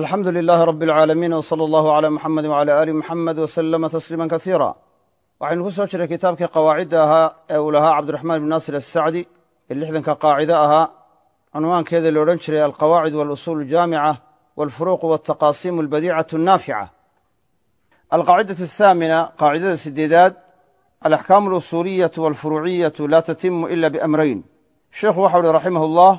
alxamdu lilaahi rabi alcaalamiin w sala allahu calaa muxamedi wcala aali muxamed wasalama tasliima kasiira waxaynu ku soo jiray kitaabkii qawaacidda ahaa ee uu lahaa cabdiraxmaan ibn naasir asacdi ee lixdanka qaacide ahaa cunwaankeeda la odhan jiray alqawaacid walusuul aljaamica walfuruuq waltaqaasiim albadiicatu annaafica. Alqaacidatu athaamina qaacidada sideedaad alaxkaamu alusuuliyatu walfuruuciyatu laa tatimu ila biamrayn sheikhu waxau uhi raximah ullah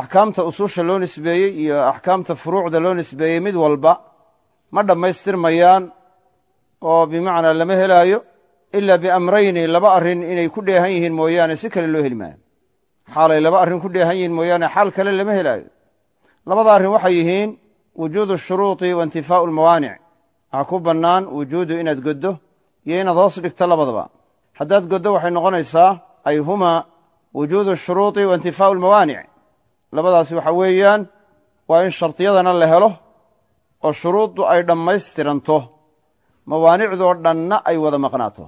axkaamta usuusha loo nisbeeyey iyo axkaamta furuucda loo nisbeeyey mid walba ma dhammaystirmayaan oo bimacnaa lama helaayo ila biamrayni laba arrin inay ku dheehan yihiin mooyaane si kale loo heli maayo. xaalay laba arrin ku dheehan yihiin mooyaane xaal kale lama helaayo. labada arrin waxay yihiin wujuudu shuruuطi wa intifaau almawaanic waxaa ku bannaan wujuudu inaad goddo iyo inaad hoos dhigto labadaba. Haddaad goddo waxay noqonaysaa ay humaa wujuudu shuruuطi wa intifaau almawaanic labadaasi waxa weeyaan waa in shardiyadana la helo oo shuruuddu ay dhammaystiranto mawaanicdoo dhanna ay wada maqnaato.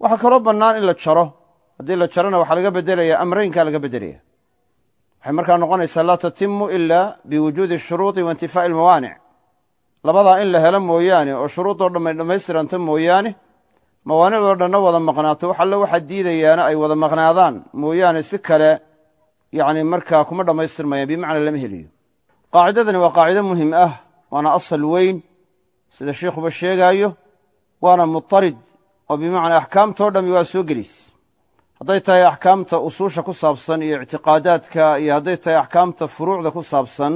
Waxaa kaloo bannaan in la jaro. Haddii la jarona waxaa laga beddelaya amraynkaa laga beddelaya waxay markaa noqonaysaa laa tatimu ila biwujuudi shuruuطi wa intifaa'i almawaanic. Labadaa in la helo mooyaane oo shuruuddoo dhamay dhammaystiranto mooyaane mawaanicdoo dhanna wada maqnaato wax alle waxaa diidayaana ay wada maqnaadaan. Mooyaane si kale yacni markaa kuma dhammaystirmayaan bimacnaa lama heliyo. Qaacidadani waa qaacido muhiim ah waana asal weyn sida sheikhuba sheegaayo waana mutarid oo bimacnaa axkaamtoo dhammi waa soo gelis. Hadday tahay axkaamta usuusha ku saabsan iyo ictiqaadaadka iyo hadday tahay axkaamta furuucda ku saabsan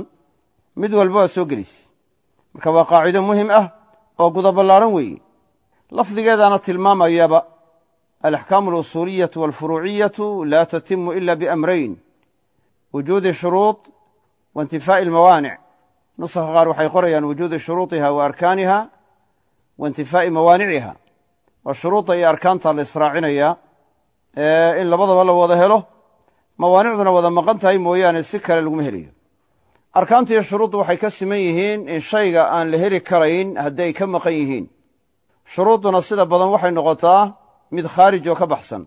mid walba waa soo gelis. Marka waa qaacido muhiim ah oo gudaballaadhan weeye. Lafdigeedaana tilmaamayaba alaxkaamu alusuuliyatu walfuruuciyatu laa tatimu ila biamrayn wujuudi shuruud wa intifaa'i almawaanic nusakha qaar waxay qorayaan wujuudi shuruudiha wa arkaaniha wa intifaa'i mawaaniciha waa shuruudda iyo arkaanta la israacinayaa in labadaba la wada helo mawaanicduna wada maqan tahay mooyaane si kale laguma helayo arkaanta iyo shuruuddu waxay ka siman yihiin in shayga aan la heli karayn haddii ay ka maqan yihiin shuruudduna sida badan waxay noqotaa mid khaarij ka baxsan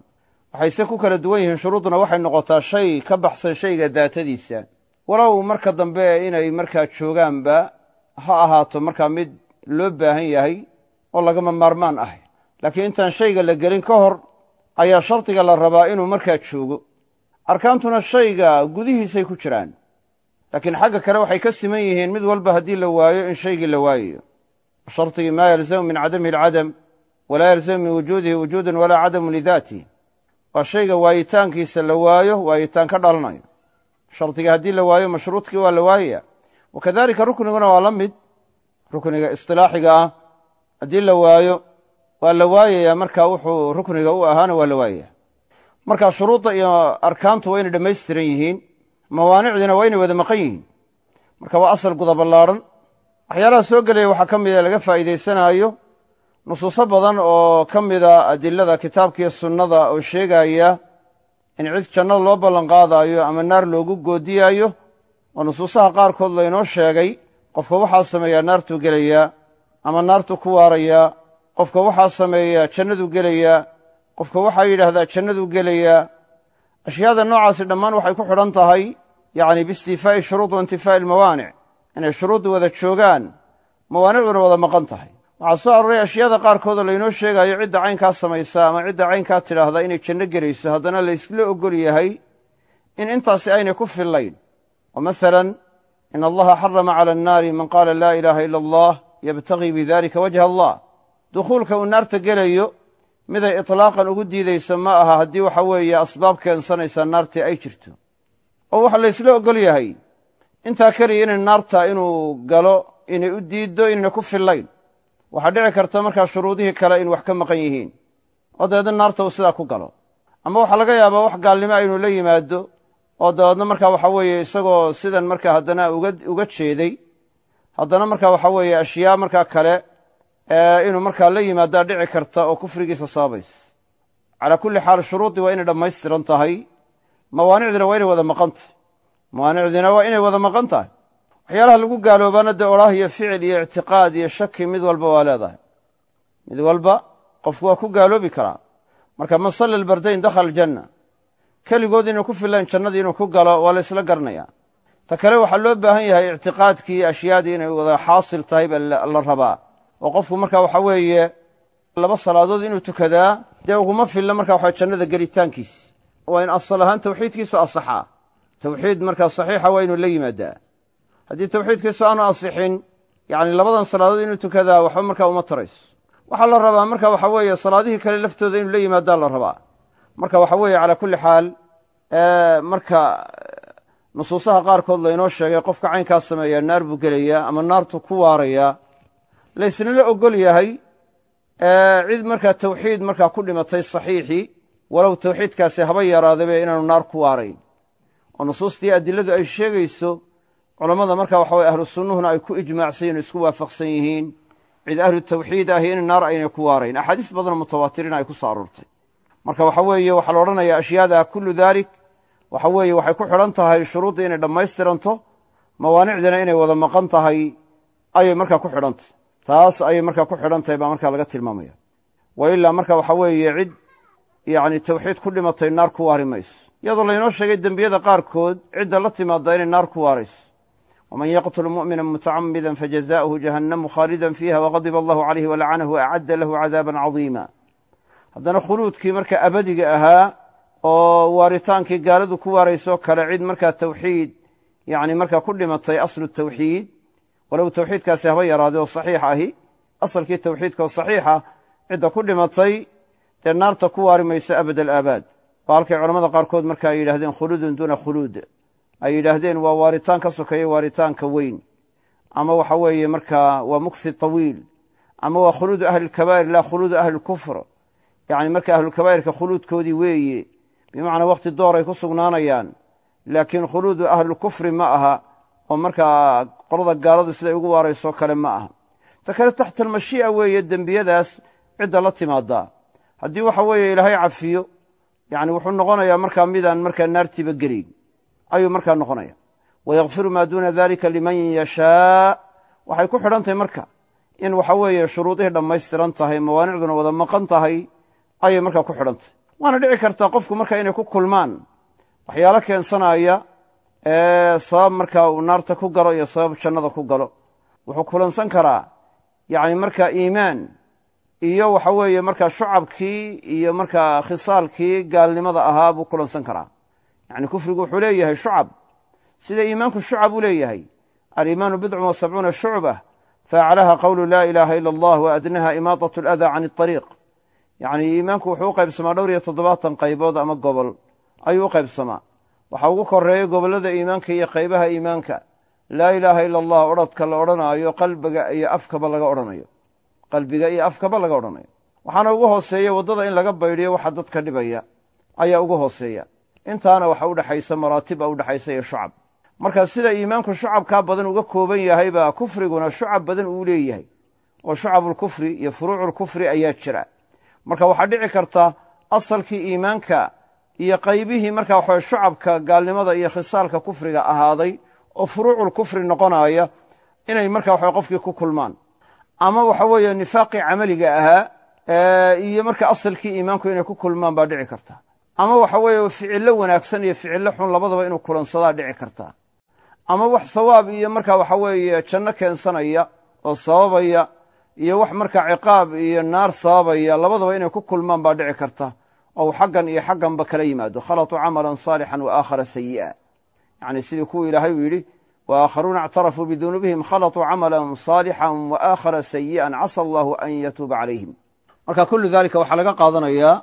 waxayse ku kala duwan yihiin shuruudduna waxay noqotaa shay ka baxsan shayga daatadiisa. Walow marka dambe inay markaa joogaanba ha ahaato markaa mid loo baahan yahay oo lagama maarmaan ah. Laakiin intaan shayga la gelin ka hor ayaa shardiga la rabaa inuu markaa joogo. Arkaantuna shayga gudihiisay ku jiraan. Laakiin xagga kale waxay ka siman yihiin mid walba haddii la waayo in shaygii la waayayo shardigii maa yalzamu min cadamihi alcadam walaa yalzamu min wujuudihi wujuudan walaa cadamu lidaatih waa shayga waayitaankiisa la waayo waayitaan ka dhalanayo. Shardiga haddii la waayo mashruudkii waa la waayaya wa kadalika rukniguna waa la mid. Rukniga isilaaxiga ah haddii la waayo waa la waayaya marka wuxuu rukniga u ahaana waa la waayaya marka shuruudda iyo arkaantu waa inay dhammaystiran yihiin mawaanicdiina waa inay wada maqan yihiin. Marka waa asal gudaballaadhan. Waxyaalaha soo gelaya waxaa ka mida laga faa'iidaysanaayo nusuuso badan oo ka mida adilada kitaabkiiyo sunnada oo sheegaya in cid jannada loo ballanqaadaayo ama naar loogu goodiyaayo oo nusuusaha qaarkood laynoo sheegay qofka waxaa sameeyaa naartuu gelayaa ama naartuu ku waarayaa qofka waxaa sameeyaa jannaduu gelayaa qofka waxaa yidhaahdaa jannaduu gelayaa ashyaada noocaasi dhammaan waxay ku xidhan tahay yacni biistifaa'i shuruud wa intifaa'i almawaanic inay shuruuddu wada joogaan mawaanicduna wada maqan tahay waxaa soo aroray ashyaada qaarkoodoo laynoo sheegaayo cidda caynkaa samaysa ama cidda caynkaa tidhaahda inay janno gelayso haddana laysla ogol yahay in intaasi aynay ku fillayn. Oo masalan in allaha xarama cala annaari man qaala laa ilaaha ila allah yabtagii bidalika wajha allah. Dukhuulka uu naarta gelayo miday itlaaqan ugu diidayso ma aha haddii waxa weeye asbaab keensanaysaa naartii ay jirto. Oo waxa laysla ogol yahay intaa keliya inay naarta inuu galo inay u diiddo inayna ku fillayn waxaa dhici karta markaa shuruudihii kale in wax ka maqan yihiin. Oo dabeedna naarta uu sidaa ku galo. Ama waxaa laga yaabaa wax gaalnimo inuu la yimaado oo dabeedna markaa waxa weeye isagoo sidan markaa haddana uga jeeday haddana markaa waxa weeye ashyaa markaa kale inuu markaa la yimaadaa dhici karta oo kufrigiisa sababays calaa kulli xaal shuruuddii waa inay dhammaystiran tahay. Mawaanicdiina waa inay wada maqan tahay. Mawaanicdiina waa inay wada maqan tahay waxyaalaha lagu gaaloobaana dee odhaah iyo ficil iyo ictiqaad iyo shaki mid walba waa leedahay. Mid walba qofku waa ku gaaloobi karaa. Marka man salla albardayn dakhala aljanna keligood inuu ku filayn jannadii inuu ku galo waa la ysla garanayaa. Ta kale waxaa loo baahan yahay ictiqaadkii ashyaadii inay wada xaasil tahay baa la rabaa. Oo qofku marka waxa weeye laba salaadood inuu tukadaa dee uguma filla marka waxa jannada gelitaankiis. Waa in asal ahaan tawxiidkiisu asaxaa. Tawxiid markaa saxiixa waa inuu la yimaadaa haddii tawxiidkiisu aanu asixin yacni labadan salaadood inuu tukadaa waxba markaa uma tarayso. Waxaa la rabaa marka waxa weeye salaadihii kale laftooda inuu la yimaadaa la rabaa. Marka waxa weeye calaa kulli xaal marka nusuusaha qaarkood laynoo sheegay qofka caynkaas sameeyaa naar buu gelayaa ama naartu ku waarayaa laysna la ogol yahay cid markaa tawxiid markaa ku dhimatay saxiixii walow tawxiidkaasi haba yaraadabe inaanu naar ku waarayn. Oo nusuustii adiladu ay sheegayso culammada marka waxa weye ahlu ay ku ijmaacsan yihiin isku waafaqsan yihiin. Cid ahlu tawxiid ahi in naar aynay ku waarayn axaadiis badanoo mutawaatiriin ay ku soo marka waxa weeye waxaa la odhanayaa ashyaada kullu daalik waxa weeye waxay ku xidhan tahay shuruudda inay dhammaystiranto mawaanicdina inay wada maqan tahay ayay markaa ku xidhantahy taas ayay markaa ku xidhan baa markaa laga tilmaamaya. Wa ilaa marka waxa weeye cid yacni tawxiid ku dhimatay naar ku waari mayso. Iyadoo laynoo sheegay dembiyada qaarkood cidda la timaadda inay naar ku waarayso waman yaqtul mu'mina mutacamida fajazaؤuhu jahannamu khaalidan fiiha waqadiba allahu calayhi walacanahu acadda lahu cadaaban cadiima haddana khuluudkii marka abadiga ahaa oo waaritaankii gaaladu ku waaraysoo kale cid markaa tawxiid yani markaa ku dhimatay aslu tawxiid walow tawxiidkaasi haba yaraaday oo saxiix ahi asalkii tawxiidka oo saxiixa cidda ku dhimatay dee naarta ku waari mayso abad alaabaad oo halkay culamada qaarkood marka ay yidhahdeen khuluudun duuna ay yidhaahdeen waa waaritaan ka sokeeya waaritaanka weyn. Ama waxa weeye markaa waa muksi tawiil. Ama waa khuluudu ahli lkabaa'ir laa khuluudu ahli lkufr yani marka ahlulkabaa'irka khuluudkoodii weeye bimacnaa wakhti door ay ku sugnaanayaan laakiin khuluudu ahlulkufri ma aha oo markaa qolada gaaladu siday ugu waaraysoo kale ma aha. Ta kale taxta almashii'a weeye dembiyadaas cidda la timaadaa. Haddii waxa weeye ilaahay cafiyo yani wuxuu noqonayaa markaa midaan markaa naartiiba gelayn ayuu markaa noqonaya. Wayakfiru maa duuna dalika liman yashaa. Waxay ku xidhan tahay marka in waxa weeye shuruudihii dhammaystiran tahay mawaanicduna wada maqan tahay ayay markaa ku xidhan tahay waana dhici kartaa qofku marka inay ku kulmaan waxyaalo keensanaya sabab markaa uu naarta ku galo iyo sabab jannada ku galo. Wuxuu kulansan karaa yani markaa iimaan iyo waxa weeye markaa shucabkii iyo markaa khisaalkii gaalnimada ahaa buu kulansan karaa yani kufrigu wuxuu leeyahay shucab. Sida iimaanku shucab u leeyahay aliimaanu bidcun wa sabcuuna shucba faaclaha qowlu laa ilaaha ila allah wa adnaha imaadat aladaa can اطariiq yani iimaanku wuxuu u qaybsamaa dhowr iyo toddobaatan qaybood ama gobol. Ayuu u qaybsamaa. Waxaa ugu koreeya gobollada iimaanka iyo qaybaha iimaanka. Laa ilaaha ila allah odrhodka la odhanaayo qalbiga iyo afkaba laga odhanayo. Qalbiga iyo afkaba laga odhanayo. Waxaana ugu hooseeya waddada in laga baydhiyo waxa dadka dhibaya. Ayaa ugu hooseeya intaana waxa udhexaysa maraatib a udhexaysa iyo shucab. Marka sida iimaanku shucabkaa badan uga kooban yahay baa kufriguna shucab badan uu leeyahay oo shucabulkufri iyo furuuculkufri ayaa jira. Marka waxaa dhici karta asalkii iimaanka iyo qaybihii marka waxa shucabka gaalnimada iyo khisaalka kufriga ahaaday oo furuuculkufri noqonaya inay marka waxa qofkii ku kulmaan. Ama waxa weeye nifaaqii camaliga ahaa iyo marka asalkii iimaanku inay ku kulmaan baa dhici karta ama waxa weeye ficillo wanaagsan iyo ficillo xun labadaba inuu kulansadaa dhici karta ama wax sawaab iyo marka waxa weeye janno keensanaya oo sababaya iyo wax markaa ciqaab iyo naar sababaya labadaba inay ku kulmaan baa dhici karta. Oo xaggan iyo xagganba kala yimaado. Khalatuu camalan saalixan wa aakhara sayi'a yacni sidii kuwii ilaahay uu yidhi wa aakharuuna ictarafuu bidunuubihim khalatuu camalan saalixan wa aakhara sayi'an casa allahu an yatuuba calayhim. Marka kullu daalika waxaa laga qaadanayaa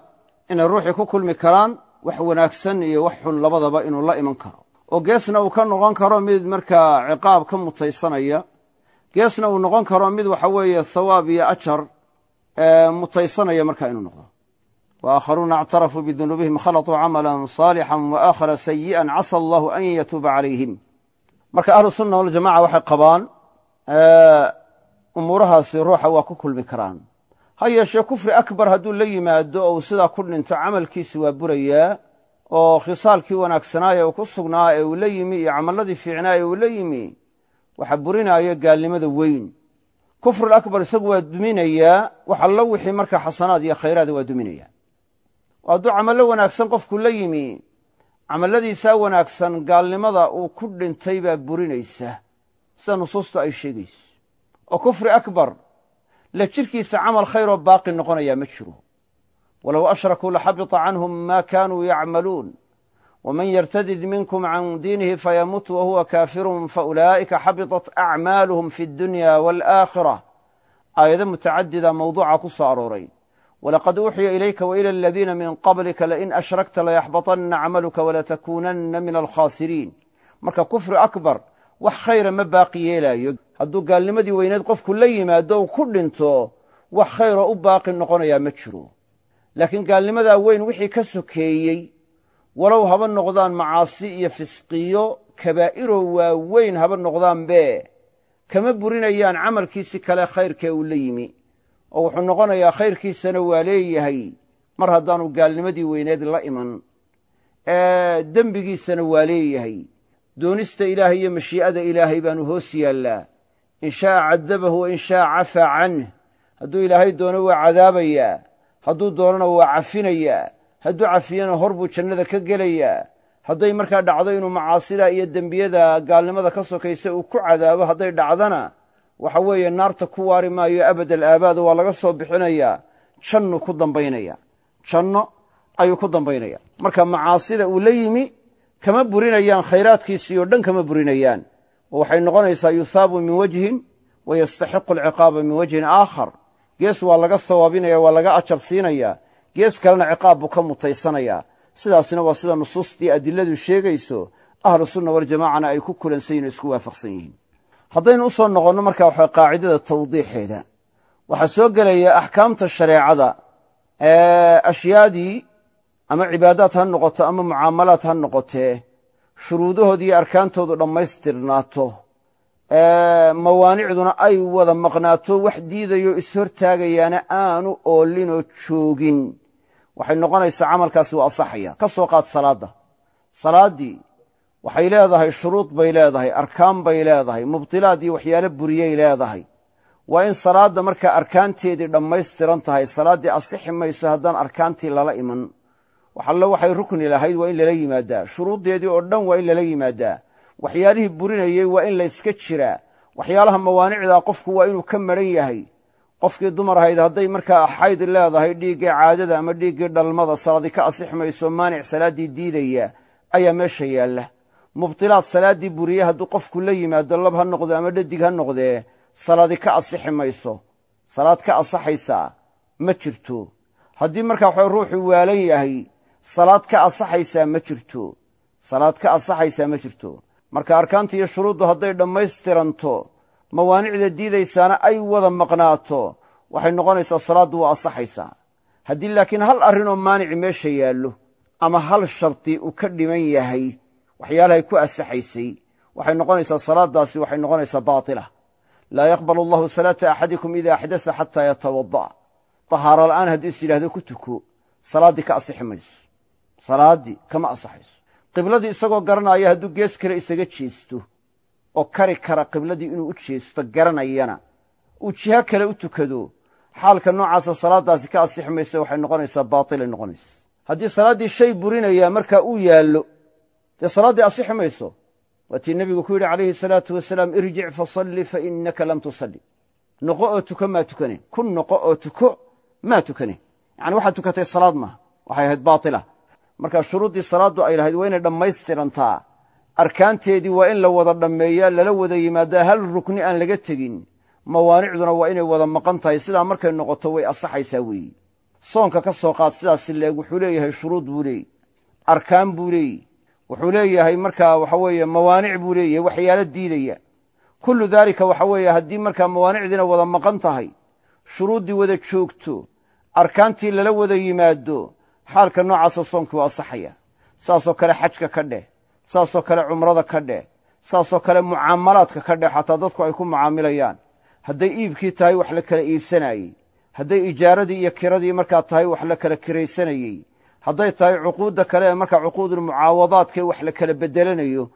inay ruuxii ku kulmi karaan wax wanaagsan iyo wax xun labadaba inuu la iman karo. oo geesna uu ka noqon karo mid markaa ciqaab ka mutaysanaya geesna uu noqon karo mid waxa weeye sawaab iyo ajar mutaysanaya markaa inuu noqdo. Wa aakharuuna ictarafuu bidunuubihim khalatuu camalan saalixan wa aakhara sayi'an casa allahu an yatuuba calayhim. Marka ahlu sunna waljamaca waxay qabaan umuurahaasi ruuxa waa ku kulmi karaan ha yeeshee kufri akbar hadduu la yimaado oo uu sidaa ku dhinto camalkiisi waa burayaa oo khisaalkii wanaagsanaaye uu ku sugnaa ee uu la yimi iyo camalladii fiicnaa ee uu la yimi waxa burinaayo gaalnimada weyn. Kufrul akbar isagu waa duminayaa wax allo wixii marka xasanaad iyo khayraada waa duminaya. Oo hadduu camallo wanaagsan qofku la yimi camalladiisaa wanaagsan gaalnimada uu ku dhintay baa burinaysa. Sida nusuustu ay sheegayso. Oo kufri akbar la jidhkiisa camal khayroo baaqi noqonayaa ma jiro walow ashrakuu laxabita canhum ma kaanuu yacmaluun wman yrtadid minkum can diinihi fayamut wahuwa kaafirun faulaa'ika xabiطat acmaaluhum fi اdunya wاlآakhirة aayado mutacadida mawduuca ku soo arooray walaqad uuxiya ilayka wailى aladiina min qablika lain ashrakta layaxbaطana camaluka walatakuunana min alkhaasiriin marka kufri akbar wax khayra ma baaqi yeelaayo hadduu gaalnimadii weyneed qofku la yimaado ku dhinto wax khayroo u baaqi noqonayaa ma jiro. Laakiin gaalnimadaa weyn wixii ka sokeeyey walow haba noqdaan macaasi iyo fisqiyo kabaa'iroo waaweyn haba noqdaanbe kama burinayaan camalkiisi kale khayrkee uu la yimi. Oo wuxuu noqonayaa khayrkiisana waa leeyahay mar haddaanu gaalnimadii weyneed la iman. Dembigiisana waa leeyahay. Doonista ilaahay iyo mashii'ada ilaahay baanu hoos yaallaa in shaaa cadabahu wa in shaaa cafaa canh hadduu ilaahay doono waa cadaabayaa. Hadduu doonona waa cafinayaa. Hadduu cafiyana hor buu jannada ka gelayaa. Hadday markaa dhacdo inuu macaasida iyo dembiyada gaalnimada ka sokaysa uu ku cadaabo hadday dhacdana waxa weeye naarta ku waari maayo abadal aabaada waa laga soo bixinayaa jannu ku dambaynaya. Janno ayuu ku dambaynaya. Marka macaasida uu la yimi kama burinayaan khayraadkiisii oo dhan kama burinayaan waxay noqonaysaa yuhaabu min wajhin wa yastaxiqu alciqaaba min wajhin aakhar. Gees waa laga sawaabinaya waa laga ajar siinaya. Gees kalena ciqaab buu ka mutaysanayaa. Sidaasna waa sida nusuustii adiladu sheegayso ahlu sunna waljamacana ay ku kulansan yihiin o isku waafaqsan yihiin. Haddaynu u soo noqonno marka waxa qaacidada tawdiixeeda. Waxaa soo gelaya axkaamta shareecada. Ashyaadii ama cibaadaad ha noqoto ama mucaamalaad ha noqotee shuruudahoodi iyo arkaantoodu dhammaystirnaato. Mawaanicduna ay wada maqnaato wax diidayo ishortaagayaana aanu oolinoo joogin. Waxay noqonaysaa camalkaasi waa asaxaya. Ka soo qaad salaadda. Salaaddii waxay leedahay shuruud bay leedahay arkaan bay leedahay mubdilaad iyo waxyaalo buriyey leedahay. Waa in salaadda markaa arkaanteedii dhammaystiran tahay. Salaaddii asixi mayso haddaan arkaantii lala iman waxallo waxay rukni lahayd waa in lala yimaadaa. Shuruuddeedii oo dhan waa in lala yimaadaa. Waxyaalihii burinayey waa in layska jiraa waxyaalaha mawaanicdaa qofku waa inuu ka maran yahay. Qofkii dumar ahayd hadday markaa xayd leedahay dhiiggii caadada ama dhiiggii dhalmada salaadi ka asix mayso maanic salaaddii diidaya ayaa meesha yaalla. Mubdilaad salaaddii buriye hadduu qofku la yimaado lab ha noqdo ama dhadig ha noqdee salaadi ka asixi mayso salaad ka asaxaysaa ma jirto. Haddii markaa waxa ruuxuu waalan yahay salaad ka asaxaysaa ma jirto. Salaad ka asaxaysaa ma jirto. Marka arkaanta iyo shuruuddu hadday dhammaystiranto mawaanicda diidaysaana ay wada maqnaato. Waxay noqonaysaa salaaddu waa asaxaysaa haddii laakiin hal arrinoo maanici meesha yaallo ama hal shardi uu ka dhiman yahay waxyaalahay ku asaxaysay waxay noqonaysaa salaaddaasi waxay noqonaysaa baatila. Laa yaqbal allahu salaata axadikum ida axdasa xataa yatawada'a tahaaro la'aan hadduu is yidhahdo ku tuko salaaddii ka asixi mayso salaaddii kama asaxayso qibladii isagoo garanaya hadduu gees kale isaga jeesto oo kari kara qibladii inuu u jeesto garanayana. Uu jiho kale u tukado xaalka noocaasa salaaddaasi ka asixi waxay noqonaysaa baatilay noqonaysa. Haddii salaaddii shay burinaya markaa uu yaallo dee salaaddii asixi mayso waatii nebigu ku yidhi calayhi salaatu wasalaam irjic fasalli fa innaka lam tusalli. Noqo oo tuko maa tukane. Ku noqo oo tuko maa tukane. Yacani waxaad tukatay salaad maaha. Waxay ahayd baatila marka shuruuddii salaaddu ay lahayd waa inay dhammaystirantaa. Arkaanteedii waa in la wada dhammeeyaa lala wada yimaadaa hal rukni aan laga tegin. Mawaanicduna waa inay wada maqan tahay sidaa markay noqoto way asaxaysaa weeye soonka ka soo qaad sidaasi leeg wuxuu leeyahay shuruud buu leeyey arkaan buu leeyi wuxuu leeyahay markaa waxa weeye mawaanic buu leeyahay waxyaalo diidaya. Kullu daalika waxa weeye haddii markaa mawaanicdiina wada maqan tahay shuruuddii wada joogto arkaantii lala wada yimaado xaalka noocaasa soonkii waa asaxaya saasoo kale xajka ka dheh. Saasoo kale cumrada ka dheh. Saasoo kale mucaamalaadka ka dheh xataa dadku ay ku mucaamilayaan. Hadday iibkii tahay wax la kala iibsanayey. Hadday ijaaradii iyo kiradii markaa tahay wax la kala kiraysanayey. Hadday tahay cuquudda kale ee markaa cuquudulmucaawadaadkae wax la kala bedelanayo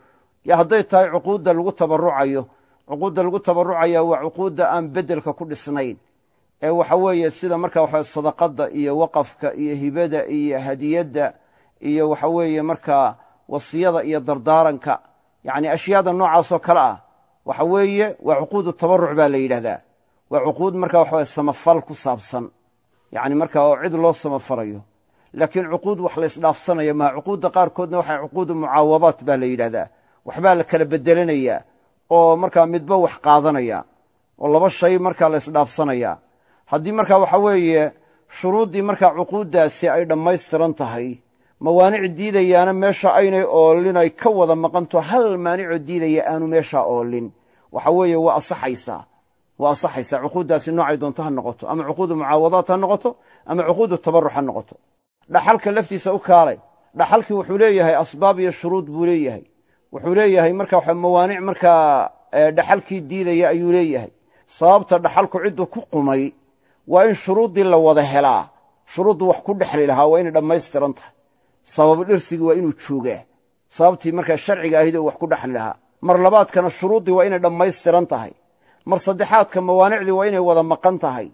yo hadday tahay cuquudda lagu tabarucayo cuquudda lagu tabarucaya waa cuquudda aan bedelka ku dhisnayn ee waxa weeye sida markaa waxa sadaqadda iyo waqafka iyo hibada iyo hadiyadda iyo waxa weeye markaa wasiyada iyo dardaaranka yacni ashyaada noocaasoo kale ah waxa weeye waa cuquudu tabaruc baa la yidhahdaa. Waa cuquud marka waxa samafal ku saabsan yacni marka oo cid loo samafalayo. Laakiin cuquud wax la ysdhaafsanaya maa cuquudda qaarkoodna waxaa cuquudu mucaawadaat baa la yidhahdaa. Waxbaa la kala bedelanayaa oo markaa midba wax qaadanaya oo laba shay markaa la ysdhaafsanaya haddii marka waxa weeye shuruuddii markaa cuquuddaasi ay dhammaystiran tahay mawaanic diidayaana meesha aynay oolin ay ka wada maqanto hal maanicoo diidaya aanu meeshaa oolin. Waxa weeye waa asaxaysaa waa asaxaysaa cuquuddaasi noocay doonto ha noqoto ama cuquudu mucaawadaat ha noqoto ama cuquudu tabaruc ha noqoto. Dhaxalka laftiisa u kaalay dhaxalkii wuxuu leeyahay asbaab iyo shuruud buu leeyahay. Wuxuu leeyahay marka mawaanic markaa dhaxalkii diidaya ayuu leeyahay. Sababta dhaxalku cidduu ku qumay waa in shuruuddii la wada helaa. Shuruuddu wax ku dhexli lahaa waa inay dhammaystiran tahay. Sababu dhirsigii waa inuu joogaa. Sababtii markaa sharciga ahid wax ku dhexli lahaa. Mar labaadkana shuruuddii waa inay dhammaystiran tahay. Mar saddexaadka mawaanicdii waa inay wada maqan tahay.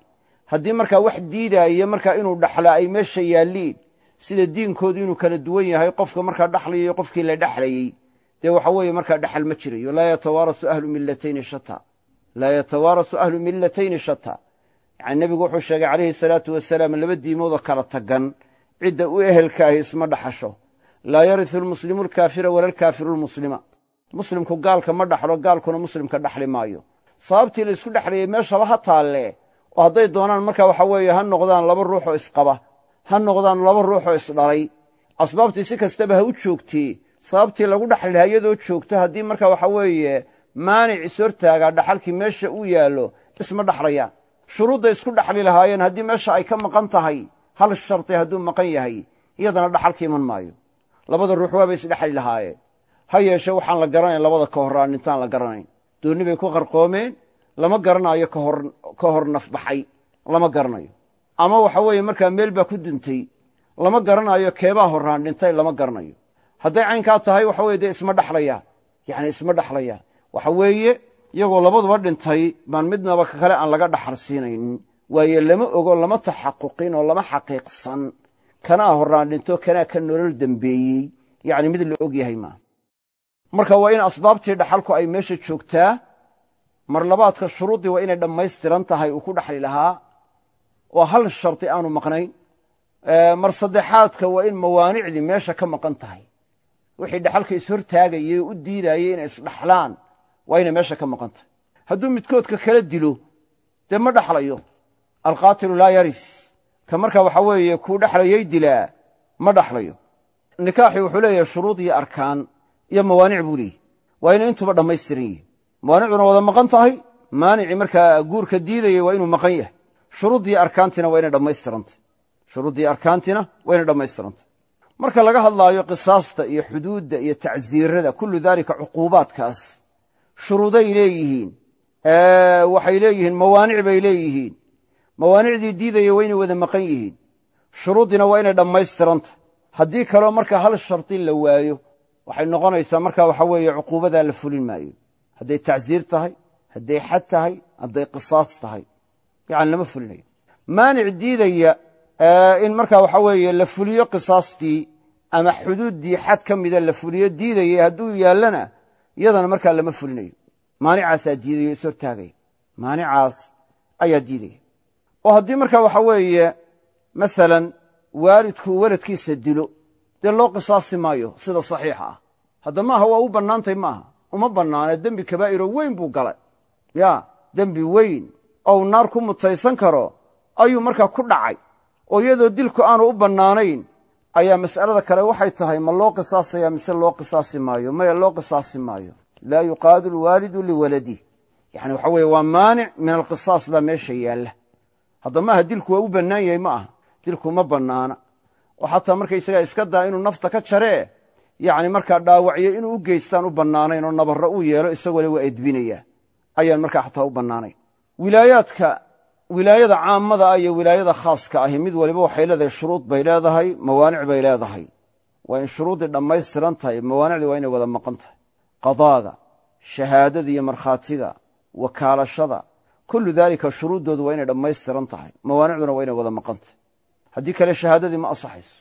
Haddii markaa wax diidaaya markaa inuu dhaxla ay meesha yaalliin sida diinkoodu inuu kala duwan yahay qofka markaa dhaxlayayo qofkii la dhexlayey dee waxa weeye markaa dhaxal ma jirayo. Laa yatawaarasu ahlu millatayni shata laa yatawaarasu ahlu millatayni shata yacani nebigu wuxuu sheegay calayhi salaatu wasalaam laba diimoodoo kala tagan cidda u ehelka ahi isma dhaxasho. Laa yarisu almuslimu alkaafira wala alkaafiru lmuslima muslimku gaalka ma dhaxlo gaalkuna muslimka dhaxli maayo. Sababtii la isku dhexlayay meeshaba ha taalle oo hadday doonaan marka waxa weeye ha noqdaan laba ruuxoo isqaba ha noqdaan laba ruuxoo isdhalay. Asbaabtii si kastaba ha u joogtee sababtii lagu dhaxli lahaa iyadoo joogto haddii marka waxa weeye maanic ishortaagaa dhaxalkii meesha u yaallo isma dhaxlayaan shuruudday isku dhaxli lahaayeen haddii meesha ay ka maqan tahay hal sharti hadduu maqan yahay iyadana dhaxalka iman maayo. Labada ruux waabay isdhexli lahaayeen. Ha yeeshe waxaan la garanayn labada ka horaan intaan la garanayn. Doonni bay ku qarqoomeen lama garanayo ka hor nafbaxay lama garanayo. Ama waxa weeye markaa meel baa ku duntay lama garanayo keebaa horaan dhintay lama garanayo. Hadday caynkaa tahay waxa weye dee isma dhexlayaan yacni isma dhexlayaan waxa weeye iyagoo labaduba dhintay baan midnaba ka kale aan laga dhaxal siinaynin. Waayo lama ogo lama taxaquqin oo lama xaqiiqsan. Kanaa horaan dhinto kanaa ka nolol dembeeyey yacni mid la og yahay maaha marka waa in asbaabtii dhaxalku ay meesha joogtaa mar labaadka shuruuddii waa inay dhammaystiran tahay uu ku dhaxli lahaa. Oo hal shardi aanu maqnayn. Mar saddexaadka waa in mawaanicdii meesha ka maqan tahay. Wixii dhaxalka ishortaagayey oo u diidayey inay isdhaxlaan waa inay meesha ka maqan tahay hadduu midkoodka kala dilo dee ma dhaxlayo. Alqaatilu laa yaris. Ka marka waxa weeye kuu dhexlayay dilaa ma dhaxlayo. Nikaaxii wuxuu leeyahay shuruud iyo arkaan iyo mawaanic buu leeyahy waa inay intuba dhammaystiran yihiin mawaanicduna wada maqan tahay maanicii markaa guurka diidayey waa inuu maqan yahay. Shuruuddii arkaantiina waa inay dhammaystirantah shuruuddii arkaantiina waa inay dhammaystirantah marka laga hadlaayo qisaasta iyo xuduudda iyo tacsiirada kullu shuruuday leeyihiin. Waxay leeyihiin mawaanic bay leeyihiin. Mawaanicdii diidaya waa inay wada maqan yihiin. Shuruuddina waa inay dhammaystiranta. Haddii kaleo marka hal shardi la waayo waxay noqonaysaa marka waxa weeye cuquubadaa la fulin maayo. Hadday tacsiir tahay hadday xad tahay hadday qisaas tahay. Yani lama fulinayo maanic diidaya in marka waxa weeye la fuliyo qisaastii ama xuduuddii xad ka mida la fuliyo diidaya hadduu yaallana iyadana markaa lama fulinayo. Maanicaasaa diidayo ishortaagaya maanicaas ayaa diidaya. Oo haddii marka waxa weeye masalan waalidku weladkiisa dilo dee loo qisaasi maayo sida saxiixa ah. Hadda maaha waa u bannaantay maaha. Uma bannaana dembi kabaa'iro weyn buu galay. Ya dembi weyn. Ou naar ku mutaysan karo ayuu markaa ku dhacay. Oo iyadoo dilku aanu u bannaanayn ayaa mas'alada kale waxay tahay ma loo qisaasaya mise loo qisaasi maayo? Maya loo qisaasi maayo? Laa yuqaadu alwaalidu liwaladih yani waxa weye waa maanic min alqisaas baa meesha yaalla. Hadda maaha dilku waa u bannaan yahay ma aha. Dilku ma bannaana. Oo xataa markaysagaa iska daa inuu nafta ka jaree yacni markaa dhaawacyo inuu u geystaan u bannaanayn oo nabarro uu yeelo isagoo le waa edbinayaa ayaan markaa xataa u bannaanayn wilaayaadka wilaayada caamada ah iyo wilaayada khaaska ahi mid waliba waxay leedahay shuruud bay leedahay mawaanic bay leedahay. Waa in shuruuddii dhammaystiran tahay mawaanicdii waa inay wada maqan tahay. Qadaaga shahaadada iyo markhaatiga wakaalashada kullu daalika shuruuddoodu waa inay dhammaystiran tahay mawaanicduna waa inay wada maqan tahay. Haddii kale shahaadadii ma asaxayso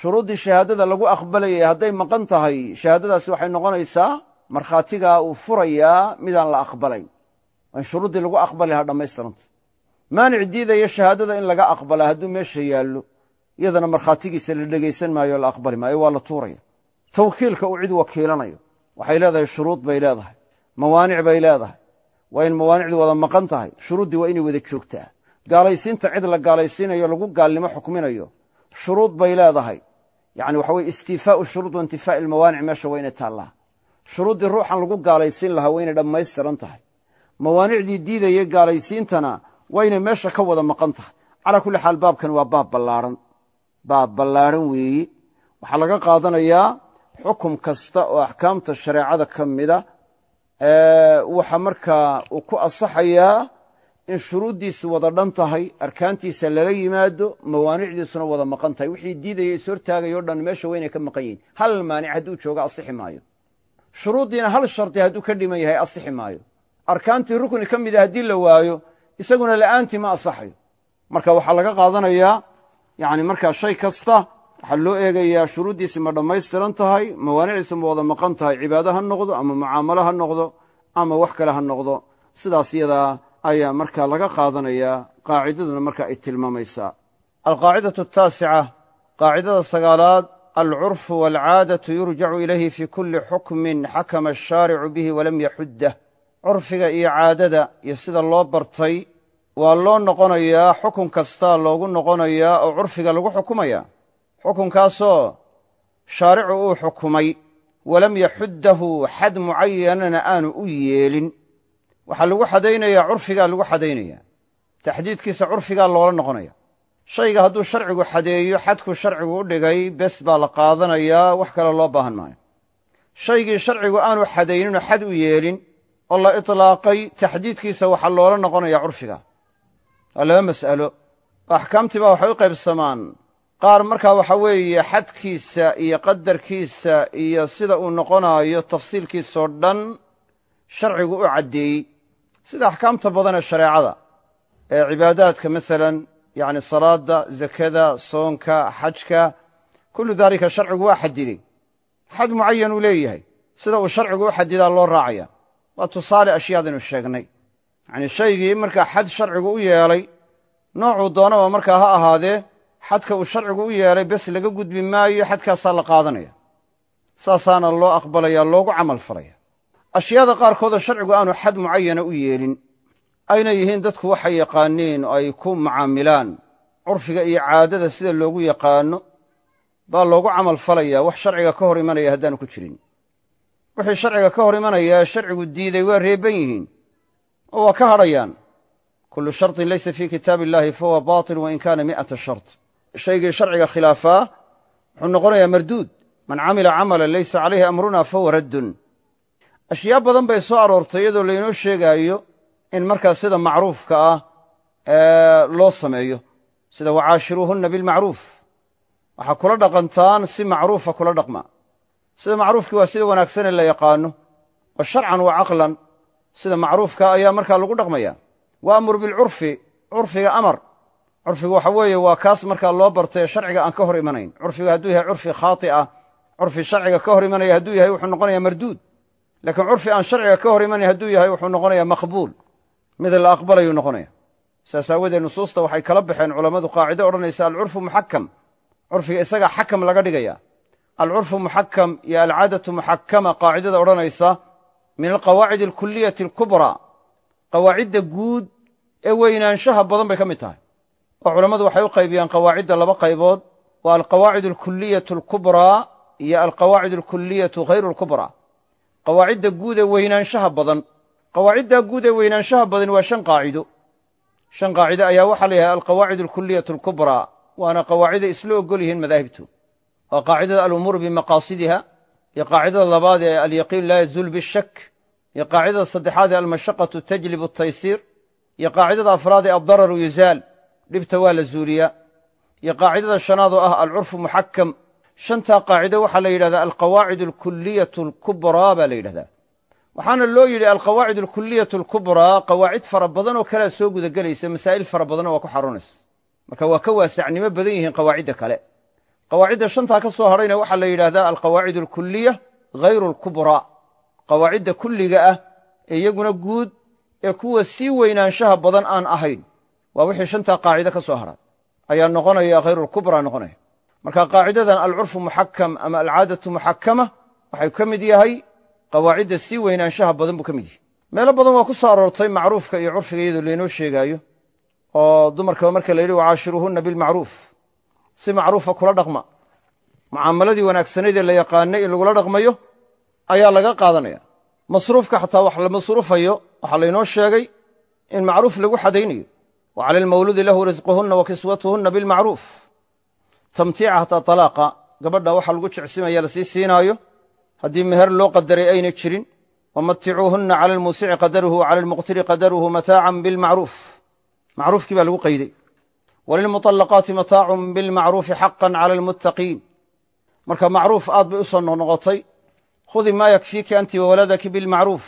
shuruuddii shahaadada lagu aqbalayay hadday maqan tahay shahaadadaasi waxay noqonaysaa markhaatigaa uu furayaa midaan la aqbalayn. Waa in shuruuddii lagu aqbali lahaa dhammaystiranta maanic diidaya shahaadada in laga aqbalaa hadduu meesha yaallo iyadana markhaatigiisa la dhegaysan maayo la aqbali maayo waa la tuuraya. Tawkiilka uu cid wakiilanayo waxay leedahay shuruud bay leedahay mawaanic bay leedahay. Waa in mawaanicdu wada maqan tahay shuruuddii waa inay wada joogtaa. Gaalaysiinta cid la gaalaysiinayo lagu gaalnimo xukminayo shuruud bay leedahay. Yani waxa weye istiifaau shuruud wa intifaa'i ilmawaanic meesha waa inay taallaa. Shuruuddii ruuxan lagu gaalaysiin lahaa waa inay dhammaystiran tahay. Mawaanicdii diidayay gaalaysiintana waa inay meesha ka wada maqan tahay calaa kulli xaal baabkan waa baab ballaarhan baab ballaarhan weeyi. Waxaa laga qaadanayaa xukum kasta oo axkaamta shareecada ka mida waxa markaa uu ku asaxayaa in shuruuddiisu wada dhan tahay arkaantiisa lala yimaado mawaanicdiisuna wada maqan tahay wixii diidaya is hortaagay o dhan meesha waa ka maqan yihiin hal maanic hadduu jooga asixi maayo. Shuruuddiina hal shardi hadduu ka dhiman yahay asixi maayo. Arkaantii rukni ka mida haddii la waayo isaguna la'aantii ma asaxayo marka waxaa laga qaadanayaa yani markaa shay kasta waxaa loo eegayaa shuruuddiisi ma dhammaystiran tahay mawaanicdiisu ma wada maqan tahay cibaado ha noqdo ama mucaamalo ha noqdo ama wax kale ha noqdo. Sidaas yadaa ayaa markaa laga qaadanayaa qaacidaduna marka ay tilmaamaysaa. Alqaacidatu ataasica qaacidada sagaalaad alcurfu waalcaadatu yurjacu ilayhi fi kulli xukmin xakama ashaaricu bihi walam yaxuddah. Curfiga iyo caadada iyo sida loo bartay waa loo noqonayaa xukun kastaa loogu noqonayaa oo curfiga lagu xukumaya. Xukunkaasoo shaaricu uu xukumay walam yaxuddahu xad mucayanana aanu u yeelin. Waxaa lagu xadaynayaa curfigaa lagu xadaynaya taxdiidkiisa curfigaa loola noqonaya shayga hadduu sharcigu xadeeyo xadku sharcigu u dhigay bes baa la qaadanayaa wax kale loo baahan maayo. Shaygii sharcigu aanu xadayninoo xad u yeelin oo la itlaaqay taxdiidkiisa waxaa loola noqonaya curfiga waa laba mas'alo. Axkaamtii baa waxay u qaybsamaan. Qaar markaa waxa weeye xadkiisa iyo qadarkiisa iyo sida uu noqonaayo tafsiilkiisoo dhan sharcigu u caddeeyey sida axkaamta badan ee shareecada ee cibaadaadka masalan yani salaadda zakada soonka xajka kullu daalika sharcigu waa xadiday xad mucayan uu leeyahay. Sida uu sharcigu u xadidaa loo raacaya waa tusaale ashyaadaynu sheegnay yacni shaygii markaa xad sharcigu u yeelay noocuu doonaba markaa ha ahaadee xadka uu sharcigu u yeelay bes laga gudbi maayo xadkaasaa la qaadanaya. Saasaana loo aqbalaya loogu camal falaya ashyaada qaarkoodoo sharcigu aanu xad mucayana u yeelin. Ayna yihiin dadku waxay yaqaaniin oo ay ku macaamilaan. Curfiga iyo caadada sida loogu yaqaano baa loogu camal falaya wax sharciga ka hor imanaya haddaanu ku jirin. Wixii sharciga ka hor imanaya sharcigu diiday waa reeban yihiin oo waa ka hadhayaan kullu sharطin laysa fii kitaabi illahi fahuwa baطil wain kaana mi'ata shart. Shaygii sharciga khilaafaa wuxuu noqonayaa marduud. Man camila camala laysa calayhi amruna fahuwa raddun. Ashyaa badan bay soo aroortay iyadoo laynoo sheegaayo in markaa sida macruufka ah loo sameeyo. Sida wacaashiruuhunna bilmacruuf. Waxaa kula dhaqantaan si macruufa kula dhaqma. Sida macruufkii waa sida wanaagsanee la yaqaano. Oo sharcan wa caqlan sida macruufka ayaa markaa lagu dhaqmaya. Wa amur bilcurfi curfiga amar. Curfigu waxa weeye waa kaas markaa loo bartay sharciga aan ka hor imanayn. Curfiga hadduu yahay curfi khaati ah curfi sharciga ka hor imanaya hadduu yahay wuxuu noqonaya marduud. Laakiin curfi aan sharciga ka hor imanayn hadduu yahay wuxuu noqonaya maqbuul. Mid la aqbalayuu noqonaya. Saas aawadeed nusuusta waxay kala baxeen culammadu qaacido odhanaysa alcurfu muxakam curfiga isagaa xakam laga dhigaya alcurfu muxakam iyo alcaadatu muxakama qaacidada odhanaysa min alqawaacid alkuliyati alkubraa qawaacidda guud ee weynaanshaha badan bay ka mid tahay. Oo culammadu waxay u qaybiyaan qawaacidda laba qaybood waa alqawaacid alkuliyatu alkubraa iyo alqawaacid alkuliyatu hayru alkubraa qawaacidda guud ee weynaanshaha badan qawaaciddaa guud ee weynaanshaha badan waa shan qaacido. Shan qaacido ayaa waxaa la yidhaha alqawaacid alkuliyatu alkubraa waana qawaacida isla ogol yihiin madaahibtu. Waa qaacidada alumuuru bimaqaasidiha iyo qaacidada labaad ee alyaqiin laa yazuul bishak iyo qaacidada saddexaad ee almashaqatu tajlibu ataysiir iyo qaacidada afraad ee addararu yuzaal. Dhibta waa la zuuliyaa iyo qaacidada shanaad oo ah alcurfu muxakam shantaa qaacido waxaa la yidhahdaa alqawaacid alkuliyatu alkubraa baa la yidhahdaa. Waxaana loo yidhi alqawaacid alkuliyatu alkubraa qawaacid fara badan oo kalea soo gudagelaysa masaa'il fara badanoo waa ku xarunaysa marka waa ka waasacnimo badan yihiin qawaacidda kale qawaacidda shantaa ka soo hadhayna waxaa la yidhahdaa alqawaacid alkuliya hayru alkubraa qawaacidda kulliga ah ee iyaguna guud ee kuwa sii weynaanshaha badan aan ahayn. Waa wixii shantaa qaacide ka soo hadha. Ayaa noqonaya hayru alkubraa noqonaya. Marka qaacidadan alcurfu muxakam ama alcaadatu muxakama waxay ka mid yahay qawaacidda sii weynaanshaha badan buu ka mid yahay. Meelo badan waa ku soo aroortay macruufka iyo curfiga iyadoo laynoo sheegaayo oo dumarkaba marka la yidhi wacaashiruuhunna bilmacruuf si macruufa kula dhaqma. Mucaamaladii wanaagsanaydee la yaqaanay in lagula dhaqmayo ayaa laga qaadanaya. Masruufka xataa wax la masruufayo waxaa laynoo sheegay in macruuf lagu xadaynayo. Wa cala almawluudi lahu risquhunna wa kiswatuhunna bilmacruuf tamtiica hataa talaaqa gabadha waxa lagu jecsimaya la sii siinaayo. Haddii meher loo qadaray ayna jirin wamaticuuhunna cala almuusici qadaruhu wa cala almuqtiri qadaruhu mataacan bilmacruuf macruufkii baa lagu qayday walilmuطalaqaati mataacun bilmacruufi xaqan cala almuttaqiin marka macruuf aad bay u soo noqnoqotay khudi maa yakfiiki anti wawaladaki bilmacruuf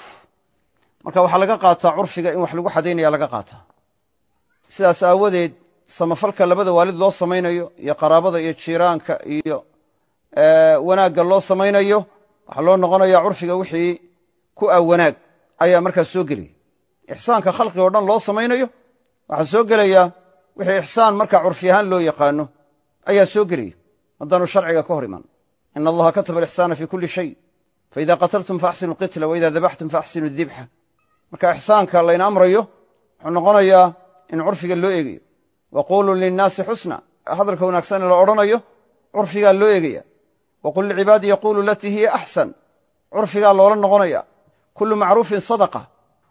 marka waxaa laga qaataa curfiga in wax lagu xadaynaya laga qaataa sidaas aawadeed samafalka labada waalid loo samaynayo iyo qaraabada iyo jiiraanka iyo wanaagga loo samaynayo waxaa loo noqonaya curfiga wixii ku ah wanaag ayaa markaas soo gelaya ixsaanka khalqiga o dhan loo samaynayo waxaa soo gelaya wixii ixsaan marka curfi ahaan loo yaqaano ayaa soo gelaya haddaanu sharciga ka hor iman. Ina allaha kataba alixsaana fi kulli shay. Faida qataltum faaxsinu lqitla waida dabaxtum faaxsinu dibxa. Marka ixsaanka layna amrayo wuxuu noqonayaa in curfiga loo eegayo. Wa quluu linnaasi xusna. Hadalka wanaagsan la odhanayo curfigaa loo eegaya. Wa qul licibaadi yaquulu latii hiya axsan. Curfigaa loola noqonaya kullu macruufin sadaqa.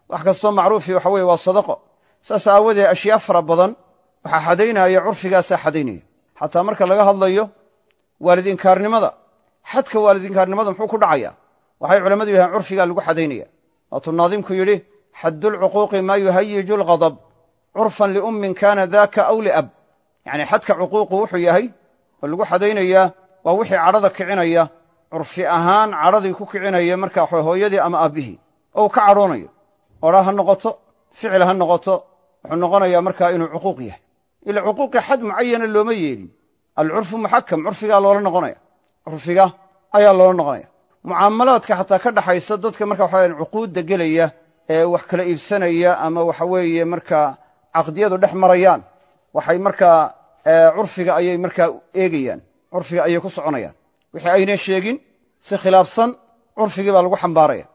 Wax kastoo macruufi waxa weye waa sadaqo. Saas aawadeed ashyaa fara badan waxaa xadaynaya curfigaasaa xadaynaya xataa marka laga hadlayo waalid inkaarnimada xadka waalid inkaarnimada muxuu ku dhacaya? Waxay culammadu yahaen curfigaa lagu xadaynaya. Waatuu naadimku yidhi xaddulcuquuqi maa yuhayiju alghadab curfan liummin kaana daaka aw liab yacni xadka cuquuqu wuxuu yahay oo lagu xadaynayaa waa wixii cadhada kicinaya. Curfi ahaan cadhadii ku kicinaya marka hooyadii ama aabbihii oo ka cadhoonayo. Odhaa ha noqoto ficil ha noqoto wuxuu noqonayaa markaa inuu cuquuq yahay ila cuquuqi xad mucayana looma yeelin alcurfu muxakam curfigaa loola noqonaya. Curfiga ayaa loola noqonaya. Mucaamalaadka xataa ka dhaxaysa dadka marka waxa cuquudda gelaya ee wax kala iibsanaya ama waxa weeye markaa caqdiyadu dhex marayaan. Waxay markaa curfiga ayay markaa eegayaan curfiga ayay ku soconayaan. Wixii ayna sheegin si khilaafsan curfigii baa lagu xambaaraya.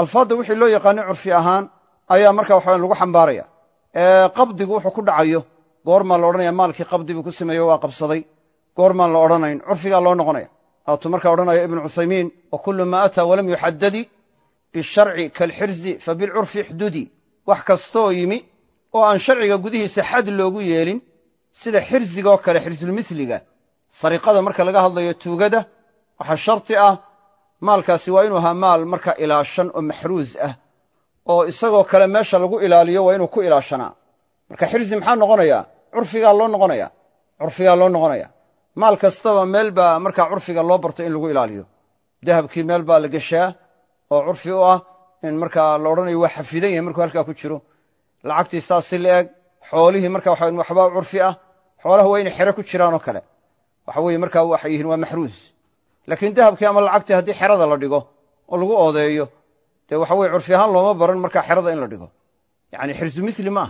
Alfaadda wixii loo yaqaanay curfi ahaan ayaa marka waxa lagu xambaaraya. Qabdigu wuxuu ku dhacayo goormaa la odhanaya maalkii qabdi buu ku sameeyo waa qabsaday. Goormaan la odhanayn curfigaa loo noqonaya. Waatuu markaa odhanaya ibnu cuthaymiin wa kullu maa ataa walam yuxadadi bisharci kalxirzi fabilcurfi ixdudi. Wax kastooo yimi oo aan sharciga gudihiisa xad loogu yeelin sida xirzigaoo kale xirsulmiliga sariqada marka laga hadlayo tuugada waxaa sharti ah maalkaasi waa inuu ahaa maal marka ilaashan oo maxruus ah oo isagoo kale meesha lagu ilaaliyo waa inuu ku ilaashanaa marka xirzi maxaa noqonaya? Curfigaa loo noqonaya. Curfigaa loo noqonaya. Maal kastaba meel baa curfiga loo barto in lagu ilaaliyo. Dahabkii meel baa la geshaa oo curfi u ah in markaa la odhanayo waa xafidan yahay markuu halkaa ku jiro. Lacagtii saas la eg xoolihii marka waxbaa curfi ah xoolaha waa inay xero ku jiraanoo kale. Waxa weye markaa waxay yihiin waa maxruus. Laakiin dahabkii ama lacagtii haddii xerada la dhigo oo lagu oodeeyo dee waxa weye curfi ahaan looma baran markaa xerada in la dhigo. Yani xirsu mili ma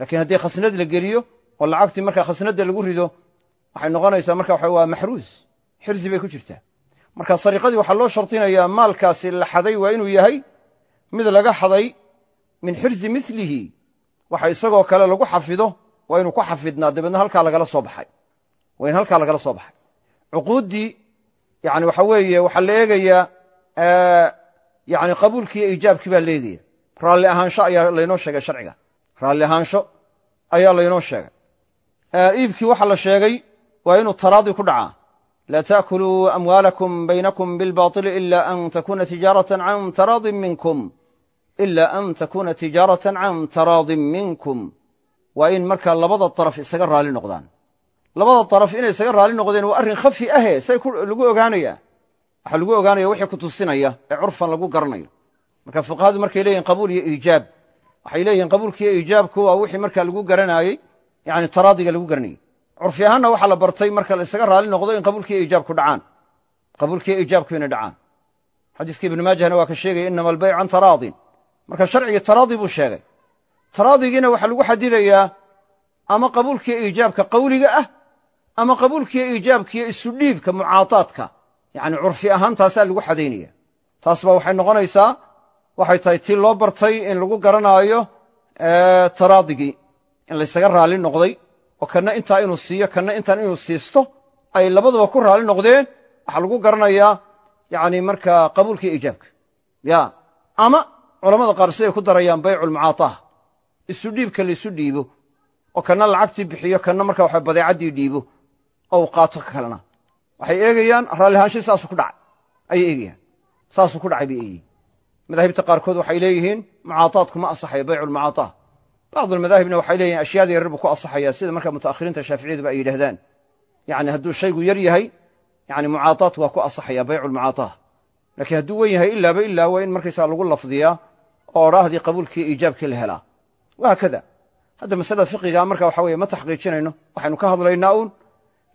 aha laakiin haddii khasnad la geliyo oo lacagtii markaa khasnadda lagu rido waxay noqonaysaa marka waxa waa maxruus. Xirsi bay ku jirtaa. Marka sariqadii waxaa loo shardinayaa maalkaasi la xaday waa inuu yahay mid laga xaday min xirsi milihi waxa isagoo kale lagu xafido waa inuu ku xafidnaa dabeedna halkaa lagala soo baxay. Waa in halkaa lagala soo baxay. Cuquuddii yani waxa weeye waxaa la eegayaa yani qabuulkii iyo iijaabkii baa la eegaya. Raalli ahaansho ayaa laynoo sheegay sharciga raalli ahaansho ayaa laynoo sheegay. Iibkii waxaa la sheegay waa inuu taraadi ku dhacaa. Laa taakuluu amwaalakum baynakum bilbaطili ila an takuna tijaaratan can taraadin minkum. Ila an takuna tijaaratan can taraadin minkum. Waa in markaa labada daraf isaga raali noqdaan. Labada daraf inay isaga raali noqdeen waa arrin khafi ahe say lagu ogaanaya. Waxaa lagu ogaanaya wixii ku tusinaya ee curfan lagu garanayo. Marka fuqahadu markay leeyihiin qabuul iyo iijaab waxay leeyihiin qabuulka iyo iijaabku waa wixii markaa lagu garanaayey yani taraadiga lagu garanayey curfi ahaanna waxaa la bartay marka la raali noqdo in qabuulkiiyo iijaabku dhacaan. Qabuulkiiyo iijaabku inay dhacaan. Xadiiska ibnu maajahna waa ka sheegaya inama albayc can taraadin. Marka sharcigii taraadi buu sheegay. Taraadigiina waxaa lagu xadidayaa ama qabuulkiiyo iijaabka qawliga ah ama qabuulkiiyo iijaabkiiyo isudhiibka mucaataadka yacni curfi ahaan taasaa lagu xadaynaya taas ba waxay noqonaysaa waxay tahay tii loo bartay in lagu garanaayo taraadigii in laysaga raali noqday oo kanna intaa inuu siiyo kanna intaan inuu siisto ay labaduba ku raali noqdeen. Waxaa lagu garanayaa yani markaa qabuulkiiyo iijaabka ya ama culamada qaar siday ku darayaan baycu lmucaataha isu dhiibka laisu dhiibo oo kanna lacagtii bixiyo kanna marka waxa badeecaddii dhiibo oo uu qaato ka kalena. Waxay eegayaan raallihaanshihi saasuu ku dhacay ayay eegayaan. Saasuu ku dhacay bay eegayan madaahibta qaarkood waxay leeyihiin mucaataadku ma asaxayo baycu lmucaataha bacdu almadaahibna waxay leeyihiin ashyaada yarar buu ku asaxaya sida marka mutaakhiriinta shaaficiyaduba ay yidhahdaan yani hadduu shaygu yar yahay yani mucaataadku waa ku asaxaya baycu lmucaataha laakiin hadduu wen yahay ilaaba ilaa waa in markaysaa lagu lafdiyaa oo odhaahdii qabuulkii iijaabkii la helaa. Wahaakada hadda masalada fiqiga marka waxa weye ma taxqiijinayno. Waxaynu ka hadlaynaa uun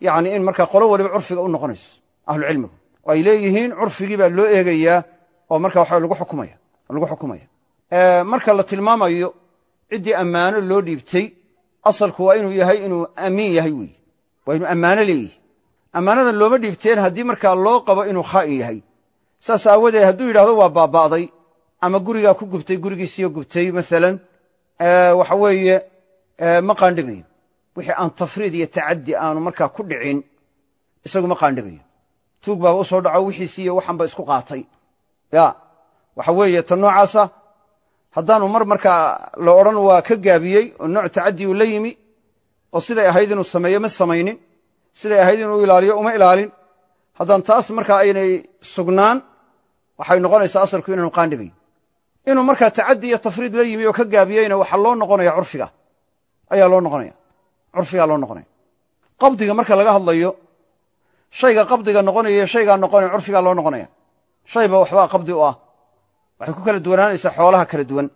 yani in marka qolo waliba curfiga u noqonayso ahlucilmigu oo ay leeyihiin curfigii baa loo eegayaa oo marka waxa lagu xukumaya marka la tilmaamayo ciddii ammaano loo dhiibtay asalku waa inuu yahay inuu amiin yahay wey waa inuu ammaano leeyihi ammaanadan looma dhiibteen haddii markaa loo qabo inuu khaa'in yahay. Saas aawadeed hadduu yidhahdo waa baaba'day ama gurigaa ku gubtay gurigiisiyo gubtay maalan waxa weeye ma qaandhimayo wixii aan tafriid iyo tacaddi aanu markaa ku dhicin isagu ma qaandhimayo tuug baaba u soo dhaco wixiisi iyo waxanba isku qaatay ya waxa weeye ta noocaasa haddaanu mar markaa la odhan waa ka gaabiyey oo nooc tacaddi uu la yimi oo siday ahayd inuu sameeyo ma samaynin siday ahayd inuu ilaaliyo uma ilaalin haddaan taas markaa aynay sugnaan waxay noqonaysaa asalku inaanu qaandhimayn inuu markaa tacaddi iyo tafriid la yimi oo ka gaabiyeyna waxaa loo noqonaya curfiga. Ayaa loo noqonaya. Curfigaa loo noqonaya. Qabdiga marka laga hadlayo shayga qabdiga noqonaya shaygaa noqonaya curfigaa loo noqonaya shayba waxbaa qabdi u ah. Waxay ku kala duwanaanaysaa xoolaha kala duwan.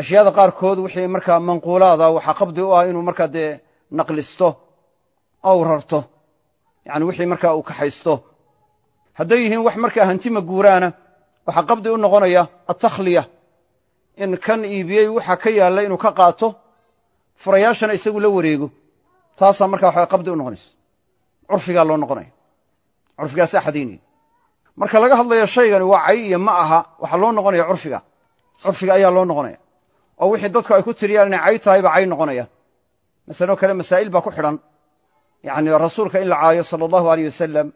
Ashyaada qaarkood wixii markaa manquulaada waxaa qabdi u ah inuu markaa dee naqlisto ou rarto yani wixii markaa uu kaxaysto hadday yihiin wax markaa hantima guuraana waxaa qabdi u noqonaya atakhliya in kan iibiyey waxa ka yaalla inuu ka qaato furayaashana isagu la wareego. Taasaa markaa waxa qabdi u noqonaysa. Curfigaa loo noqonaya. Curfigaasaa xadaynaya marka laga hadlayo shaygani waa cay iyo ma aha waxaa loo noqonaya curfiga. Curfiga ayaa loo noqonaya. Oo wixii dadku ay ku tiriyaan inay cay tahay baa cay noqonaya. Masaloo kale masaa'il baa ku xidhan. Yani rasuulka in la caayo sala allahu aleyh wasalam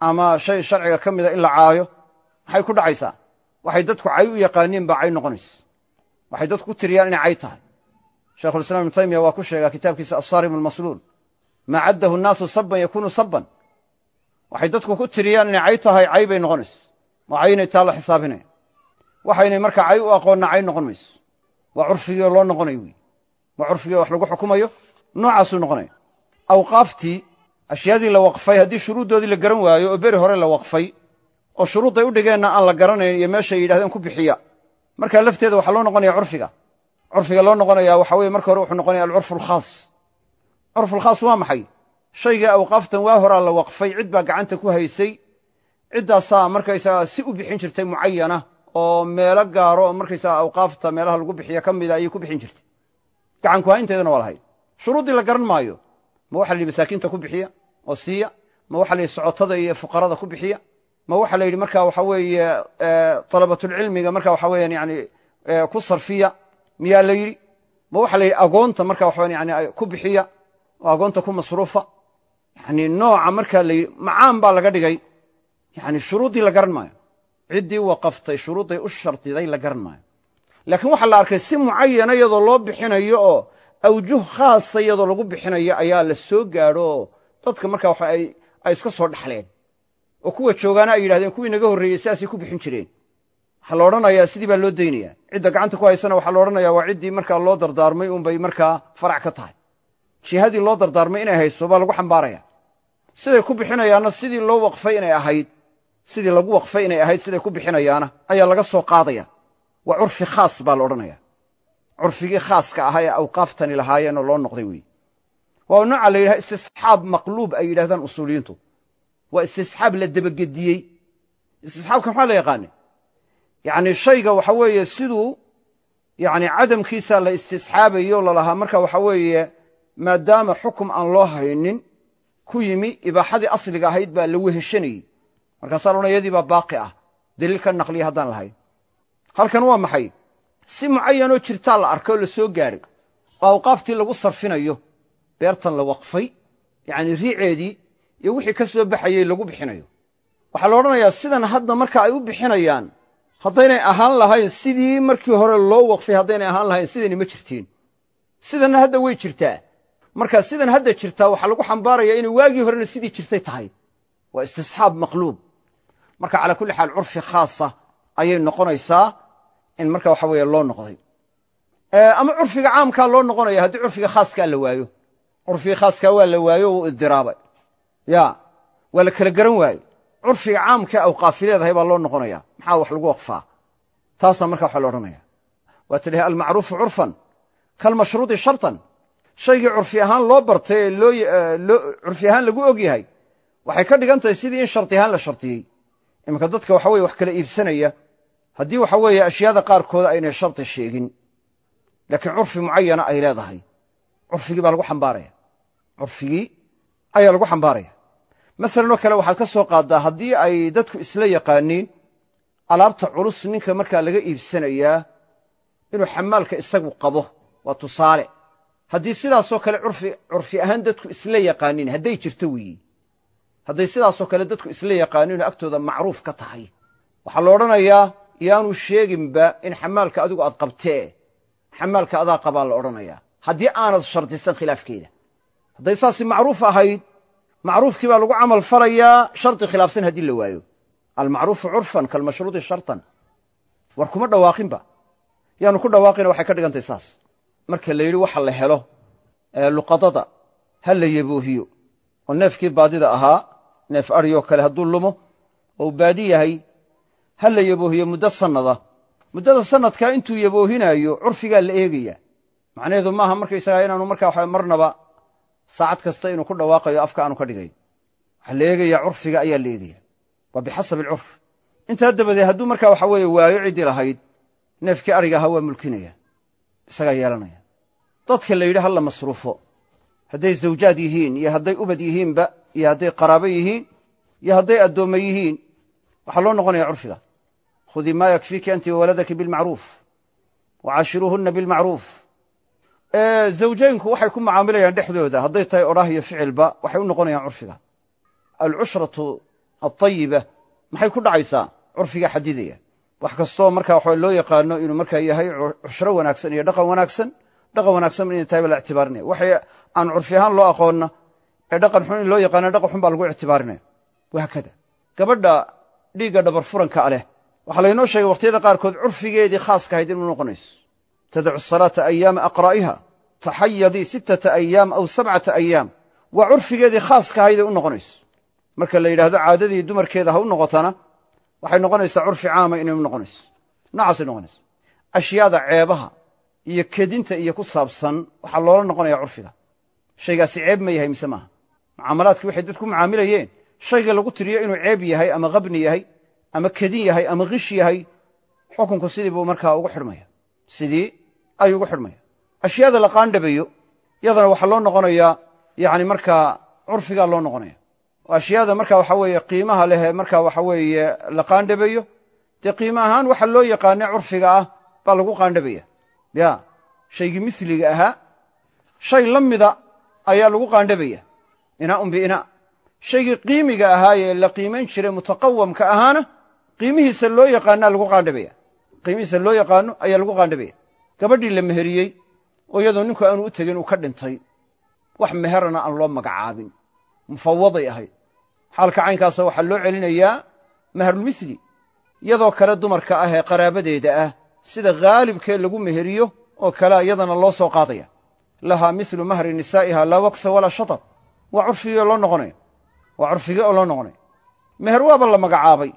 ama shay sharciga ka mida in la caayo maxay ku dhacaysaa? Waxay dadku cay u yaqaaniin cay noqonaysa waxay dadku ku tiriyaan inay cay tahay. Shekhulislam ibnu taymiya waa ku sheegaa kitaabkiisa asaarim almasluul maa caddahu nnaasu saban yakunu saban waxay dadku ku tiriyaan inay cay tahay cay bay noqonaysa waa caynay taa la xisaabinaya waxaynay markaa cay u aqoonna cay noqon mayso. Waa curfigii loo noqonayo wey waa curfigii wax lagu xukumayo? Noocaasuu noqonaya awqaaftii ashyaadii la waqfay haddii shuruuddoodii la garan waayo oo beri hore la waqfay oo shuruudday u dhigeenna aan la garanayn iyo meeshay yidhahdeen ku bixiya markaa lafteeda waxaa loo noqonaya curfiga. Curfiga loo noqonaya waxa weye marka hore wuxuu noqonaya alcurfu alkhaas curfulkhaas waa maxay shaygii awqaaftan waa horaa la waqfay cid baa gacanta ku haysay. Ciddaasaa markaysaga si u bixin jirtay mucayana oo meelo gaaro markaysaga awqaafta meelaha lagu bixiya ka mida ayay ku bixin jirtay. Gacanku haynteedana waa lahayd. Shuruuddii la garan maayo ma waxa la yidhi masaakiinta ku bixiya oo siiya ma waxa la yidhi socotada iyo fuqarada ku bixiya ma waxa la yidhi marka waxa weeye dalabatulcilmiga marka waxa weyan yani ku sarfiya miyaa la yidhi? Ma waxa la yidhi agoonta marka waxa yani ku bixiya oo agoonta ku masruufa yani nooca marka la macaan baa laga dhigay. Yani shuruuddii la garan maayo. Ciddii waqaftay shuruudday u shardiday la garan maayo. Laakiin waxaa la arkay si mucayana iyadoo loo bixinayo oo awjuh khaasa iyadoo lagu bixinayo ayaa la soo gaadho. Oo dadka marka waxa ay iska soo dhaxleen. Oo kuwa joogaana ay yidhahdeen kuwii naga horreeyey sidaasay ku bixin jireen. Waxaa la sidii baa loo daynaya. Cidda gacanta ku haysana waxaa la waa ciddii markaa loo dardaarmay unbay markaa farac ka tahay. Jihadii loo dardaarmay inay hayso baa lagu xambaaraya siday ku bixinayaanna sidii loo waqfay inay ahayd sidii lagu waqfay inay ahayd siday ku bixinayaana ayaa laga soo qaadaya. Waa curfi khaas baa la odhanaya curfigii khaaska ahaa ee awqaaftani lahaayeenoo loo noqday weeye waa nooca la yidhaha istisxaab maqluub ay yidhahdaan usuuliyiintu. Waa istisxaab la debagediyey istisxaabka maxaa la yaqaana yacni shayga waxa weeye siduu yani cadamkiisa la istisxaabayo lalahaa marka waxa weeye maadaama xukum aan loo haynin ku yimi ibaaxadii asliga ahayd baa la weheshanayey markaasaa la odhan yadii baa baaqi ah. Daliil ka naqliya haddaan lahayn. Halkan waa maxay? Si mucayanoo jirtaa la arkay oo la soo gaadhay oo awqaaftii lagu sarfinayo beertan la waqfay yacni riiceedii iyo wixii ka soo baxayey lagu bixinayo. Waxaa la odhanayaa sidan hadda marka ay u bixinayaan haddaynay ahaan lahayn sidii markii hore loo waqfay haddaynay ahaan lahayn sidani ma jirtiin. Sidanna hadda way jirtaa marka sidan hadda jirtaa waxaa lagu xambaaraya inay waagii horena sidii jirtay tahay. Waa istisxaab maqluub. Marka calaa kulli xaal curfi khaasa ayay noqonaysaa in marka waxa weeye loo noqday. Ama curfiga caamkaa loo noqonaya haddii curfiga khaaskaa la waayo. Curfiga khaaskaa waa la waayo wuu idiraabay ya waa la kala garan waayo. Curfiga caamka awqaafi leedahay baa loo noqonaya. Maxaa wax lagu waqfaa? Taasaa marka waxa la odhanaya. Waa tidhaha almacruufu curfan kalmashruudi shartan shaygii curfi ahaan loo bartay ee curfi ahaan lagu og yahay waxay ka dhigan sidii in shardi ahaan la shardiyey iminka dadka waxa weye wax kala iibsanaya haddii waxa weeye ashyaada qaarkooda aynay shardi sheegin. Laakiin curfi mucayana ay leedahay. Curfigii baa lagu xambaaraya. Curfigii ayaa lagu xambaaraya. Masalan oo kale waxaad ka soo qaaddaa haddii ay dadku isla yaqaaniin alaabta culus ninka markaa laga iibsanayaa inuu xamaalka isagu qabo. Waa tusaale haddii sidaasoo kale curfi ahaan dadku isla yaqaaniin hadday jirto weeyi. Hadday sidaasoo kale dadku isla yaqaaniin oo agtooda macruuf ka tahay. Waxaa la odhanayaa yaanu sheeginba in xamaalka adigu aad qabtee xamaalka adaa qabaa la odhanayaa. Haddii aanad shardisan khilaafkeeda. Hadday saasi macruuf ahayd macruufkii baa lagu camal falayaa shardi khilaafsan haddii la waayo. Almacruufu curfan kalmashruudi shartan. War kuma dhawaaqinba. Yaanu ku dhawaaqina waxay ka dhigantay saas marka la yidhi waxa la helo luqadada ha la yaboohiyo. Oo neefkii baadida ahaa neef aryoo kale hadduu lumo oo baadi yahay ha la yaboohiyo muddo sannada. Muddada sanadkaa intuu yaboohinaayo curfigaa la eegaya. Macnaheedu maaha markaysagaa inaanu markaa marnaba saacad kasta inuu ku dhawaaqayo afka aanu ka dhigayn waxaa la eegayaa curfiga ayaa la eegaya. Waa bixasabi alcurf. Intaa dabadeed hadduu markaa waxa weeye waayo ciddii lahayd neefkii ariga ahaa waa mulkinaya. Isagaa yeelanaya dadka la yidhi ha la masruufo. Hadday zawjaad yihiin iyo hadday ubad yihiinba iyo hadday qaraabo yihiin iyo hadday addoommo yihiin waxaa loo noqonaya curfiga. Khudii maa yakfiiki anti wawaladaki bilmacruuf wacaashiruuhunna bilmacruuf zawjaynku waxay ku mucaamilayaan dhexdooda. Hadday tahay odhaah iyo ficilba waxay u noqonayaan curfiga. Alcushratu alطayiba maxay ku dhacaysaa? Curfiga xadidaya. Wax kastoo marka waxa loo yaqaano inuu markaa yahay cushro wanaagsan iyo dhaqan wanaagsan dhaqan wanaagsan inay tahay ba la ictibaarinaya. Waxay aan curfi ahaan loo aqoonna ee dhaqan xun in loo yaqaano dhaqan xun baa lagu ictibaarinaya. Wahaakada gabadha dhiigga dhabar furanka leh waxaa laynoo sheegay wakhtiyada qaarkood curfigeedii khaaska ahayd inuu noqonayso. Tadacu salaata ayaama aqraa'iha taxayadii sittata ayaam aw sabcata ayaam waa curfigeedii khaaska ahayd ee u noqonayso. Marka la yidhaahdo caadadii dumarkeeda ha u noqotana waxay noqonaysaa curfi caama inay u noqonayso. Noocaasay noqonaysa ashyaada ceebaha iyo kedinta iyo ku saabsan waxaa loola noqonaya curfiga. Shaygaasi ceeb ma yahay mise maaha? Mucaamalaadkii waxay dadku mucaamilayeen. Shayga lagu tiriyo inuu ceeb yahay ama qabni yahay ama kedin yahay ama kish yahay xukunku sidii buu markaa ugu xidhmaya sidii ayuu ugu xidhmaya ashyaada la qaandhabayo yadana waxaa loo noqonayaa yani markaa curfigaa loo noqonaya ashyaada marka waxa weeye qiimaha lehe marka waxa weeye la qaandhabayo dee qiimo ahaan waxa loo yaqaane curfiga ah baa lagu qaandhabaya ya shaygii miliga ahaa shay la mida ayaa lagu qaandhabaya inaaun biinaa shaygii qiimiga ahaayee la qiimayn jiray mutaqawamka ahaana qiimihiisa loo yaqaanaa lagu qaandhabaya qiimihiisa loo yaqaano ayaa lagu qaandhabaya gabadhii la meheriyey oo iyadoo ninku aanu u tegin uu ka dhintay wax meherana aan loo magacaabin. Mufawaday ahayd. Xaalka caynkaasa waxaa loo celinayaa mahrulmithli iyadoo kale dumarka ah ee qaraabadeeda ah sida haalibkee lagu meheriyo oo kalea iyadana loo soo qaadaya. Lahaa milu mahri nisaa'iha laa waksa walaa shatar. Waa curfigii oo loo noqonaya. Waa curfigii oo loo noqonaya. Meher waaba la magacaabay.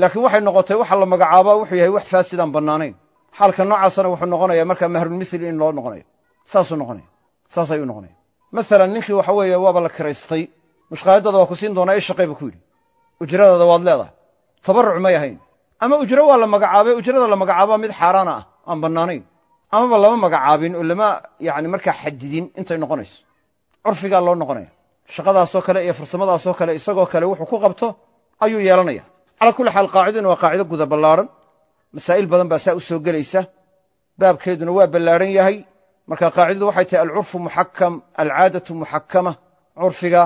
Laakiin waxay noqotay waxa la magacaabaa wuxuu yahay wax faasidaan bannaanayn. Xaalka noocaasana wuxuu noqonaya markaa mahrulmithli in loo noqonayo saasuu noqonaya. Saas ayuu noqonaya. Masalan ninkii waxa weeye waaba la kiraystay. Mushqaayadada waa ku siin doonaa i shaqey buu ku yidhi. Ujradaada waad leedahay. Tabarruc may ahayn ama ujro waa la magacaabay ujrada la magacaabaa mid xaaraana ah aan bannaanayn. Amaba lama magacaabin oo lama yani markaa xadidin intay noqonayso. Curfigaa loo noqonaya. Shaqadaasoo kale iyo farsamadaasoo kale isagoo kale wuxuu ku qabto ayuu yeelanaya. Calaa kulli xaal qaacidaduna waa qaacido guda ballaadhan masaa'il badan baa saa u soo gelaysa. Baabkeeduna waa ballaadhan yahay. Marka qaacidadu waxay tahay alcurfu muxakam alcaadatu muxakama curfiga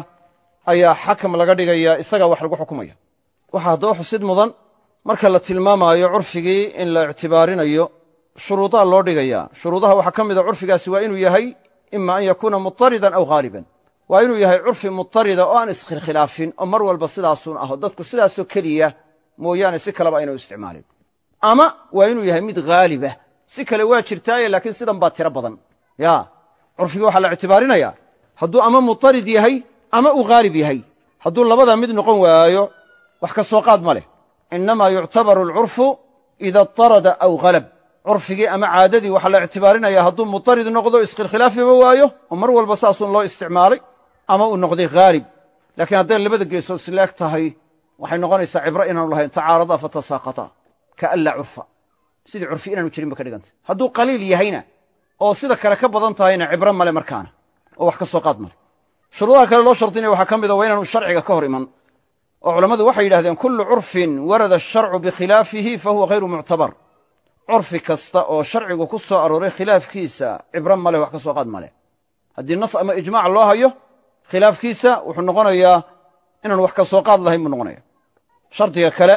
ayaa xakam laga dhigaya isagaa wax lagu xukumaya. Waxaa haddaba xusid mudan marka la tilmaamaayo curfigii in la ictibaarinayo shuruudaa loo dhigaya. Shuruudaha waxaa ka mida curfigaasi waa inuu yahay ima an yakuuna mutaridan aw haaliban waa inuu yahay curfi mutarida oo aan iskhilkhilaafin oo mar walba sidaasun aho. Dadku sidaasoo keliya mooyaane si kaleba ayna u isticmaalin. Ama waa inuu yahay mid haalibah si kale waa jirtaaye laakiin sidan baa tiro badan. Ya curfigii waxaa la ictibaarinaya hadduu ama mutarid yahay ama uu haalib yahay. Hadduu labada mid noqon waayo wax ka soo qaad ma leh inamaa yuctabaru alcurfu ida tarada aw halab curfigii ama caadadii waxaa la ictibaarinaya hadduu mutarid noqdo iskhilkhilaafiba waayo oo mar walba saasun loo isticmaalay ama uu noqday haalib laakiin hadday labada geesood isleeg tahay waxay noqonaysaa cibro inaanu lahayn tacaarada fatasaaqata kaan laa curfa sidii curfi inaanu jirin ba ka dhigantay hadduu qaliil yahayna oo sida kale ka badan tahayna cibro male markaana oo wax ka soo qaad male shuruudaha kale loo shardinaya waxaa ka inaanu sharciga ka hor iman oo culammadu waxay yidhahdeen kullu curfin warada asharcu bikhilaafihi fa huwa hayru muctabar. Curfi kasta oo sharcigu ku soo arooray khilaafkiisa cibro male wax ka soo qaad male haddii nas ama ijmac loo hayo khilaafkiisa wuxuu noqonayaa inaan wax ka soo qaad lahayn buu noqonaya shardiga kale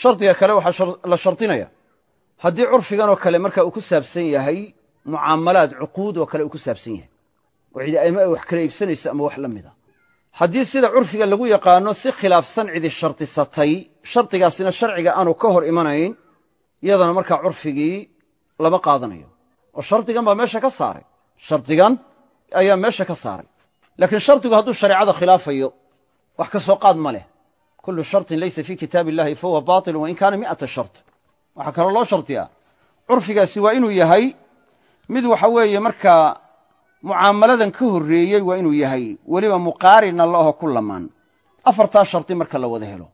shardiga kale waxaa la shardinaya. Haddii curfiganoo kale marka uu ku saabsan yahay mucaamalaad cuquud oo kale uu ku saabsan yahay. Oo cidi wax kala iibsanayso ama wax la mida haddii sida curfiga lagu yaqaano si khilaafsan cidi shardisatay shardigaasina sharciga aanu ka hor imanayn iyadana markaa curfigii lama qaadanayo. Oo shardigan baa meesha ka saaray. Shardigan ayaa meesha ka saaray. Laakiin shardigu hadduu shareecada khilaafayo wax ka soo qaad ma leh. Kullu sharطin laysa fii kitaab illahi fahuwa baطilu wain kaana mi'ata shart. Waxaa kaloo loo shardiyaa curfigaasi waa inuu yahay mid waxa weeye markaa mucaamaladan ka horreeyey waa inuu yahay weliba muqaarina laho ku lamaan. Afartaa shardi marka la wada helo.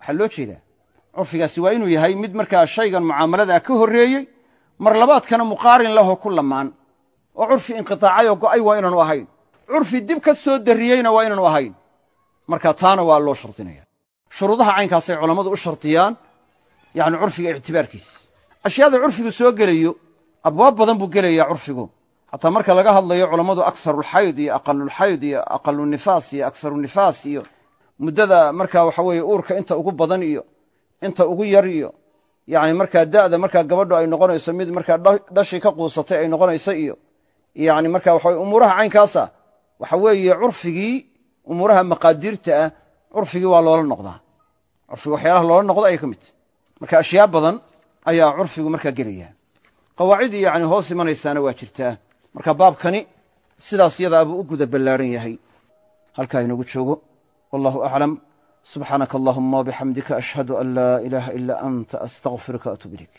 Waxaa loo jeedaa. Curfigaasi waa inuu yahay mid markaa shaygan mucaamaladaa ka horreeyey mar labaadkana muqaarin laho ku lamaan. Oo curfi inqiطaacay oo go'ay waa inaanu ahayn. Curfi dib ka soo darriyeyna waa inaanu ahayn. Marka taana waa loo shardinaya shuruudaha caynkaasay culammadu u shardiyaan yani curfiga ictibaarkiisa ashyaada curfigu soo gelayo abwaab badan buu gelayaa curfigu xataa marka laga hadlayo culammadu akarulxayd iyo aqalulxayd iyo aqalunifaas iyo akarunifaas iyo muddada marka waxa weeye uurka inta ugu badan iyo inta ugu yar iyo yani markaa da'da markaa gabadhu ay noqonayso mid markaa dhashii ka quusatay ay noqonayso iyo yani marka waxa weye umuuraha caynkaasa waxa weeye curfigii umuuraha maqaadiirta ah curfigii waa loola noqdaa. Curfiga waxyaalaha loola noqdo ayay ka mid marka ashyaa badan ayaa curfigu markaa gelaya qawaacid yani hoos imanaysaana waa jirtaa marka baabkani sidaas yadaa u guda ballaadhan yahay. Halkaa inoogu joogo. Wallahu aclam subxaanaka allahuma wabixamdika ashhadu an laa ilaaha ila anta astaqfiruka atub ilayk